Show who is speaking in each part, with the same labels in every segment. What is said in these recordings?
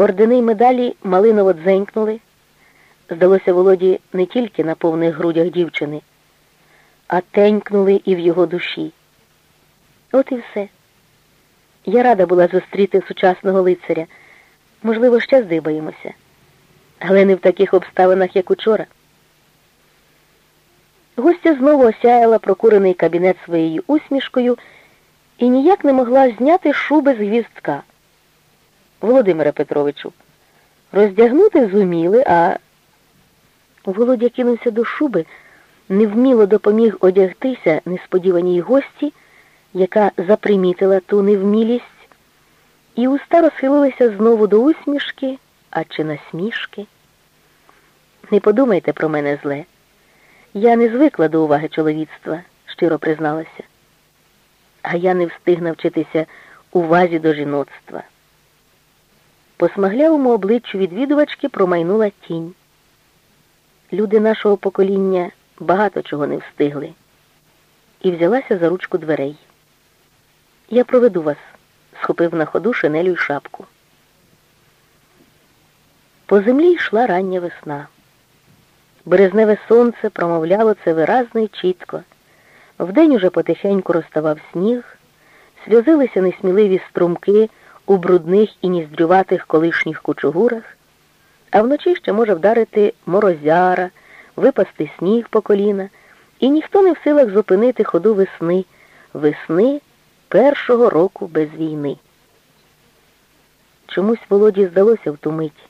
Speaker 1: Ордени й медалі малиново дзенькнули. Здалося Володі не тільки на повних грудях дівчини, а тенькнули і в його душі. От і все. Я рада була зустріти сучасного лицаря. Можливо, ще здибаємося, але не в таких обставинах, як учора. Гостя знову осяяла прокурений кабінет своєю усмішкою і ніяк не могла зняти шуби з гвіздка. Володимире Петровичу, роздягнути зуміли, а Володя кинувся до шуби, невміло допоміг одягтися несподіваній гості, яка запримітила ту невмілість, і уста розхилилися знову до усмішки, а чи насмішки. Не подумайте про мене зле. Я не звикла до уваги чоловіцтва, щиро призналася. А я не встиг навчитися увазі до жіноцтва. По смаглявому обличчю відвідувачки промайнула тінь. Люди нашого покоління багато чого не встигли, і взялася за ручку дверей. Я проведу вас, схопив на ходу шинелю й шапку. По землі йшла рання весна. Березневе сонце промовляло це виразно й чітко. Вдень уже потихеньку розставав сніг, сльозилися несміливі струмки у брудних і ніздрюватих колишніх кучугурах, а вночі ще може вдарити морозяра, випасти сніг по коліна, і ніхто не в силах зупинити ходу весни, весни першого року без війни. Чомусь Володі здалося в ту мить.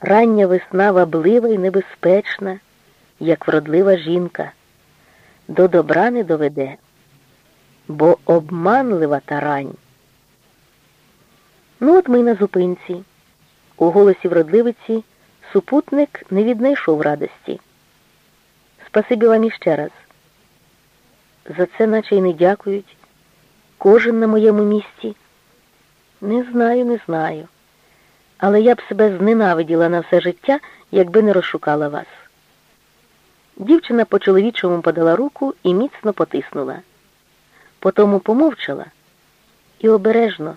Speaker 1: Рання весна ваблива і небезпечна, як вродлива жінка, до добра не доведе, бо обманлива та рань. Ну от ми на зупинці. У голосі вродливиці супутник не віднайшов радості. Спасибі вам іще раз. За це наче й не дякують. Кожен на моєму місці. Не знаю, не знаю. Але я б себе зненавиділа на все життя, якби не розшукала вас. Дівчина по чоловічому подала руку і міцно потиснула. Потому помовчала і обережно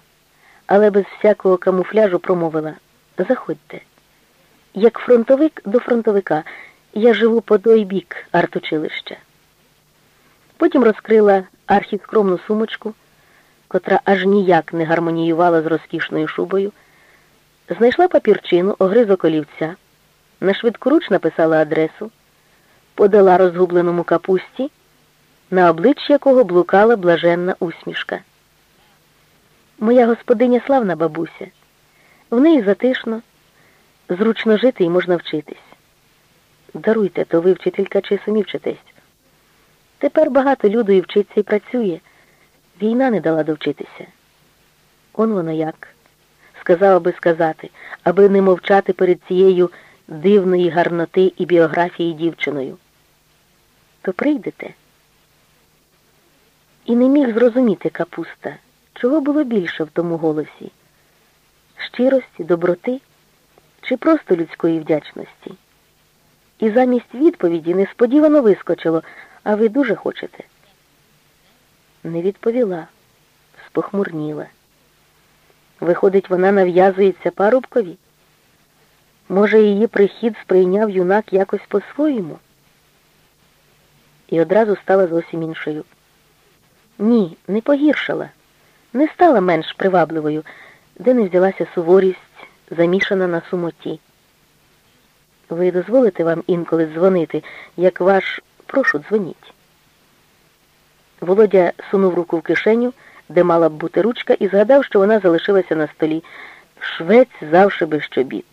Speaker 1: але без всякого камуфляжу промовила Заходьте. Як фронтовик до фронтовика, я живу по той бік артучилища. Потім розкрила архіскромну сумочку, котра аж ніяк не гармоніювала з розкішною шубою, знайшла папірчину, огризок олівця, на швидкоруч написала адресу, подала розгубленому капусті, на обличчі якого блукала блаженна усмішка. Моя господиня славна бабуся. В неї затишно, зручно жити і можна вчитись. Даруйте, то ви вчителька чи самі вчитесь. Тепер багато люду і вчиться і працює. Війна не дала довчитися. Он воно як. Сказала би сказати, аби не мовчати перед цією дивної гарноти і біографії дівчиною. То прийдете. І не міг зрозуміти капуста. Чого було більше в тому голосі? Щирості, доброти чи просто людської вдячності? І замість відповіді несподівано вискочило, а ви дуже хочете? Не відповіла, спохмурніла. Виходить, вона нав'язується парубкові? Може, її прихід сприйняв юнак якось по-своєму? І одразу стала зовсім іншою. Ні, не погіршала не стала менш привабливою, де не взялася суворість, замішана на сумоті. Ви дозволите вам інколи дзвонити, як ваш прошу, дзвоніть. Володя сунув руку в кишеню, де мала б бути ручка, і згадав, що вона залишилася на столі. Швець завше без щобіт.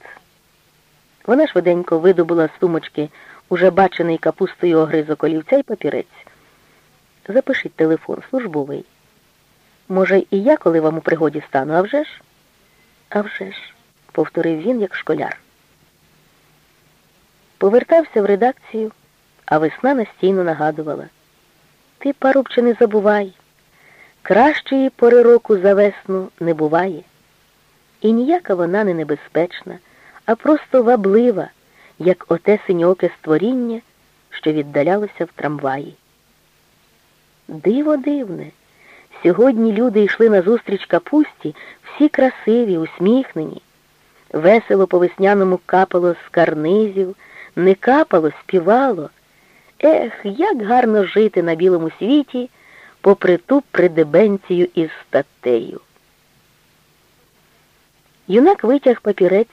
Speaker 1: Вона швиденько видобула з сумочки уже бачений капустою огризок олівця і папірець. Запишіть телефон, службовий. Може, і я, коли вам у пригоді стану, а вже ж? А вже ж, повторив він, як школяр. Повертався в редакцію, а весна настійно нагадувала. Ти, парубче, не забувай, кращої пори року за весну не буває. І ніяка вона не небезпечна, а просто ваблива, як оте синьоке створіння, що віддалялося в трамваї. Диво дивне. Сьогодні люди йшли назустріч капусті, всі красиві, усміхнені. Весело по весняному капало з карнизів, не капало, співало. Ех, як гарно жити на білому світі, попри ту придебенцію із статтею. Юнак витяг папірець,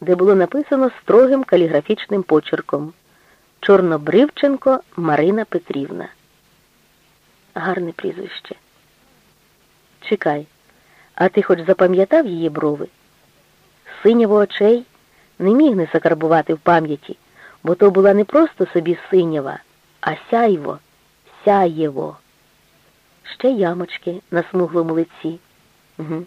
Speaker 1: де було написано строгим каліграфічним почерком Чорнобривченко Марина Петрівна. Гарне прізвище. Чекай, а ти хоч запам'ятав її брови? Синєво очей не міг не закарбувати в пам'яті, бо то була не просто собі синява, а сяйво, сяєво. Ще ямочки на смуглому лиці. Угу.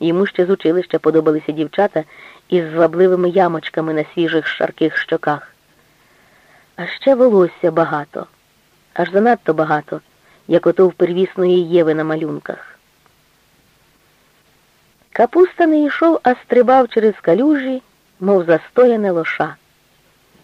Speaker 1: Йому ще з училища подобалися дівчата із звабливими ямочками на свіжих шарких щоках. А ще волосся багато, аж занадто багато, як ото в первісної Єви на малюнках. Капуста не йшов, а стрибав через калюжі, мов застояне лоша.